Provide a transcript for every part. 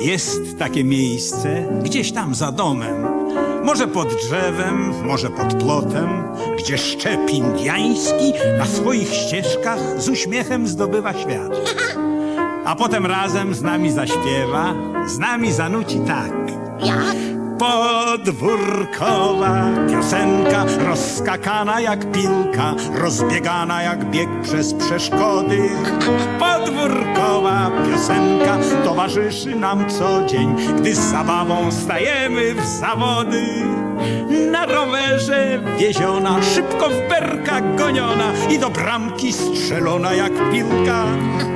Jest takie miejsce, gdzieś tam za domem. Może pod drzewem, może pod plotem, gdzie szczep indiański na swoich ścieżkach z uśmiechem zdobywa świat. A potem razem z nami zaśpiewa, z nami zanuci tak. Jak? Podwórkowa piosenka, rozskakana jak piłka, rozbiegana jak bieg przez przeszkody. Podwórkowa piosenka towarzyszy nam co dzień, gdy z zabawą stajemy w zawody. Rowerze wieziona, szybko w berka goniona i do bramki strzelona jak piłka.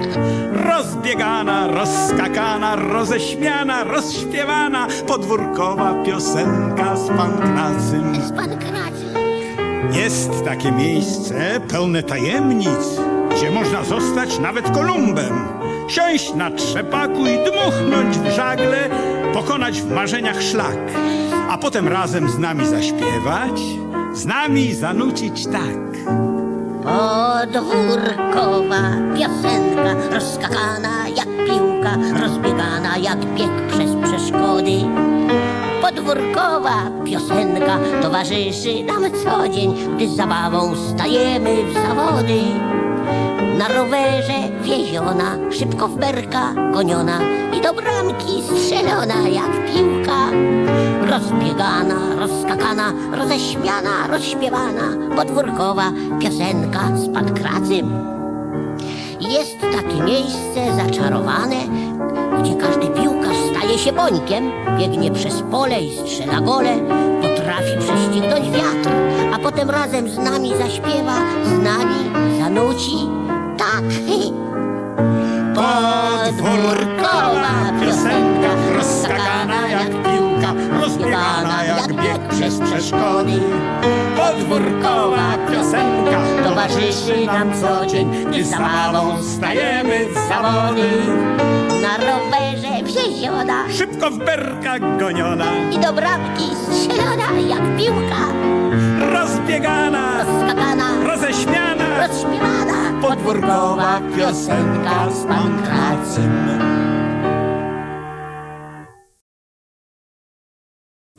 Rozbiegana, rozskakana, roześmiana, rozśpiewana podwórkowa piosenka z pankracji. Jest takie miejsce pełne tajemnic, gdzie można zostać nawet Kolumbem. Siąść na trzepaku i dmuchnąć w żagle, pokonać w marzeniach szlak, a potem razem z nami zaśpiewać, z nami zanucić tak. Podwórkowa piosenka, rozskakana jak piłka, rozbiegana jak bieg przez przeszkody. Podwórkowa piosenka towarzyszy nam co dzień, gdy z zabawą stajemy w zawody. Na rowerze wieziona, szybko w berka goniona i do bramki strzelona jak piłka. Rozbiegana, rozskakana, roześmiana, rozśpiewana, podwórkowa piosenka z pankracym. Jest takie miejsce zaczarowane, gdzie każdy piłkarz staje się bońkiem, biegnie przez pole i strzela gole, potrafi prześcignąć wiatr, a potem razem z nami zaśpiewa, z nami rozbiegana jak bieg przez przeszkody. Podwórkowa piosenka Towarzyszy nam co dzień, gdy zabawą stajemy w zawody. Na rowerze wieziona Szybko w berkach goniona, i do bramki strzelona jak piłka. rozbiegana, Skakana, roześmiana rozśpiewana, podwórkowa piosenka z pankracym.